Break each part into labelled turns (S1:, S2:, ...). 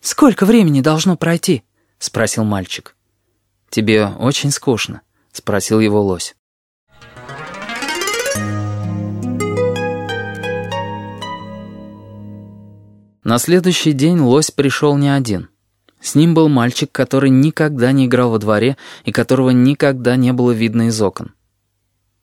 S1: «Сколько времени должно пройти?» — спросил мальчик. «Тебе очень скучно?» — спросил его лось. На следующий день лось пришел не один. С ним был мальчик, который никогда не играл во дворе и которого никогда не было видно из окон.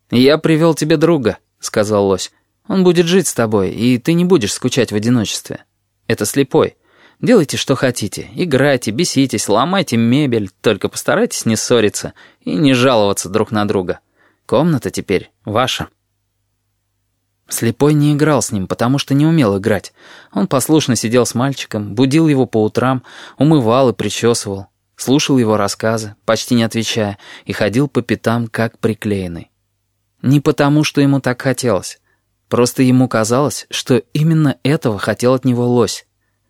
S1: «Я привел тебе друга», — сказал лось. «Он будет жить с тобой, и ты не будешь скучать в одиночестве. Это слепой. Делайте, что хотите. Играйте, беситесь, ломайте мебель, только постарайтесь не ссориться и не жаловаться друг на друга. Комната теперь ваша». Слепой не играл с ним, потому что не умел играть. Он послушно сидел с мальчиком, будил его по утрам, умывал и причесывал, слушал его рассказы, почти не отвечая, и ходил по пятам, как приклеенный. Не потому, что ему так хотелось. Просто ему казалось, что именно этого хотел от него лось.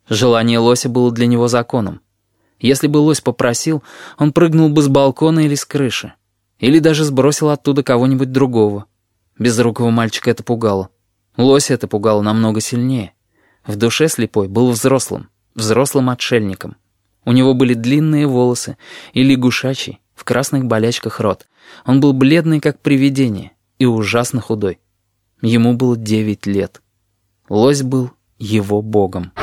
S1: Желание лося было для него законом. Если бы лось попросил, он прыгнул бы с балкона или с крыши. Или даже сбросил оттуда кого-нибудь другого. Безрукого мальчика это пугало. Лося это пугало намного сильнее. В душе слепой был взрослым, взрослым отшельником. У него были длинные волосы и лягушачий, в красных болячках рот. Он был бледный, как привидение, и ужасно худой. Ему было девять лет. Лось был его богом.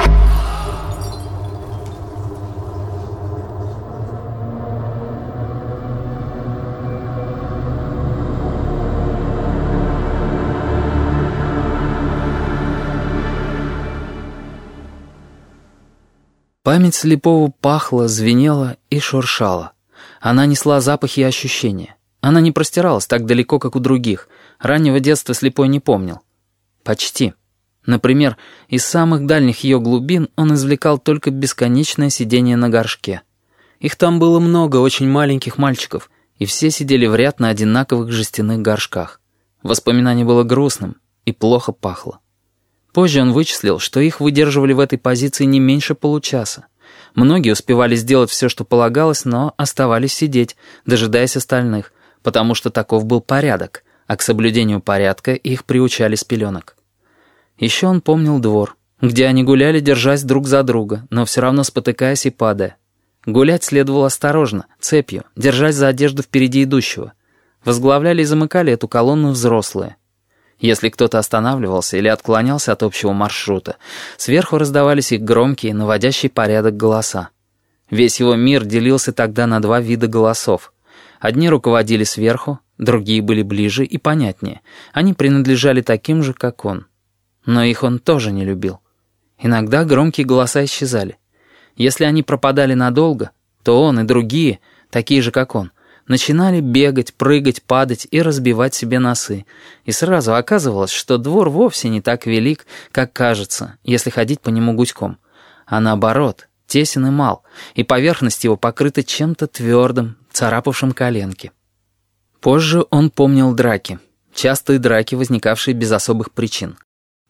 S1: Память слепого пахла, звенела и шуршала. Она несла запахи и ощущения. Она не простиралась так далеко, как у других. Раннего детства слепой не помнил. Почти. Например, из самых дальних ее глубин он извлекал только бесконечное сидение на горшке. Их там было много очень маленьких мальчиков, и все сидели в ряд на одинаковых жестяных горшках. Воспоминание было грустным и плохо пахло. Позже он вычислил, что их выдерживали в этой позиции не меньше получаса. Многие успевали сделать все, что полагалось, но оставались сидеть, дожидаясь остальных, потому что таков был порядок, а к соблюдению порядка их приучали с пеленок. Еще он помнил двор, где они гуляли, держась друг за друга, но все равно спотыкаясь и падая. Гулять следовало осторожно, цепью, держась за одежду впереди идущего. Возглавляли и замыкали эту колонну взрослые — если кто-то останавливался или отклонялся от общего маршрута, сверху раздавались их громкие, наводящие порядок голоса. Весь его мир делился тогда на два вида голосов. Одни руководили сверху, другие были ближе и понятнее. Они принадлежали таким же, как он. Но их он тоже не любил. Иногда громкие голоса исчезали. Если они пропадали надолго, то он и другие, такие же, как он, начинали бегать, прыгать, падать и разбивать себе носы. И сразу оказывалось, что двор вовсе не так велик, как кажется, если ходить по нему гуськом. А наоборот, тесен и мал, и поверхность его покрыта чем-то твердым, царапавшим коленки. Позже он помнил драки, частые драки, возникавшие без особых причин.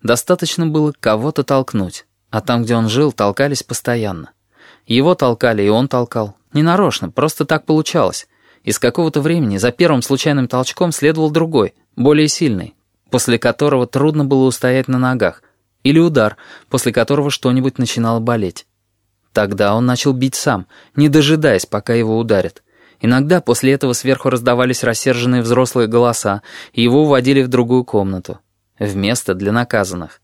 S1: Достаточно было кого-то толкнуть, а там, где он жил, толкались постоянно. Его толкали, и он толкал. Ненарочно, просто так получалось. Из какого-то времени за первым случайным толчком следовал другой, более сильный, после которого трудно было устоять на ногах, или удар, после которого что-нибудь начинало болеть. Тогда он начал бить сам, не дожидаясь, пока его ударят. Иногда после этого сверху раздавались рассерженные взрослые голоса, и его уводили в другую комнату, в место для наказанных.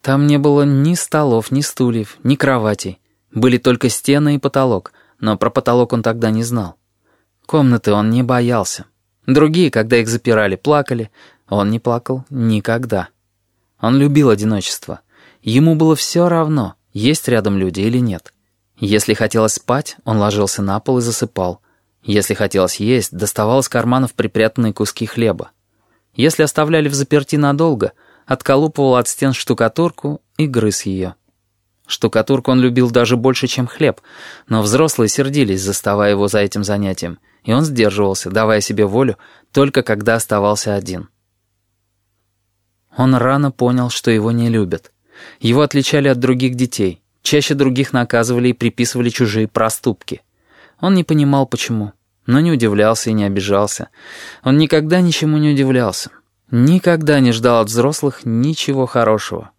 S1: Там не было ни столов, ни стульев, ни кроватей. Были только стены и потолок, но про потолок он тогда не знал. Комнаты он не боялся. Другие, когда их запирали, плакали. Он не плакал никогда. Он любил одиночество. Ему было все равно, есть рядом люди или нет. Если хотелось спать, он ложился на пол и засыпал. Если хотелось есть, доставал из карманов припрятанные куски хлеба. Если оставляли в заперти надолго, отколупывал от стен штукатурку и грыз ее. Штукатурку он любил даже больше, чем хлеб, но взрослые сердились, заставая его за этим занятием — и он сдерживался, давая себе волю, только когда оставался один. Он рано понял, что его не любят. Его отличали от других детей, чаще других наказывали и приписывали чужие проступки. Он не понимал, почему, но не удивлялся и не обижался. Он никогда ничему не удивлялся, никогда не ждал от взрослых ничего хорошего.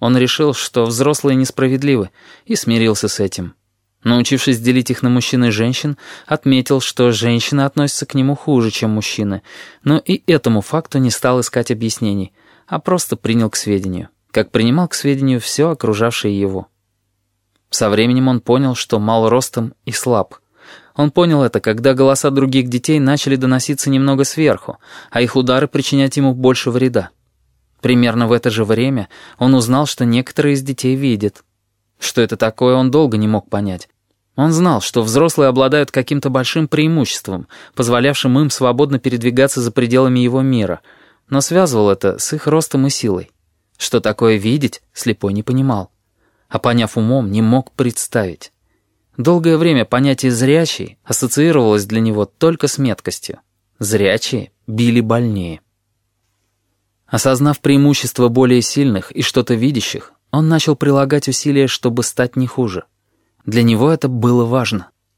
S1: Он решил, что взрослые несправедливы, и смирился с этим. Научившись делить их на мужчин и женщин, отметил, что женщины относятся к нему хуже, чем мужчины, но и этому факту не стал искать объяснений, а просто принял к сведению, как принимал к сведению все окружавшее его. Со временем он понял, что мал ростом и слаб. Он понял это, когда голоса других детей начали доноситься немного сверху, а их удары причинять ему больше вреда. Примерно в это же время он узнал, что некоторые из детей видят. Что это такое, он долго не мог понять. Он знал, что взрослые обладают каким-то большим преимуществом, позволявшим им свободно передвигаться за пределами его мира, но связывал это с их ростом и силой. Что такое видеть, слепой не понимал. А поняв умом, не мог представить. Долгое время понятие «зрячий» ассоциировалось для него только с меткостью. Зрячие били больнее. Осознав преимущество более сильных и что-то видящих, он начал прилагать усилия, чтобы стать не хуже. Для него это было важно.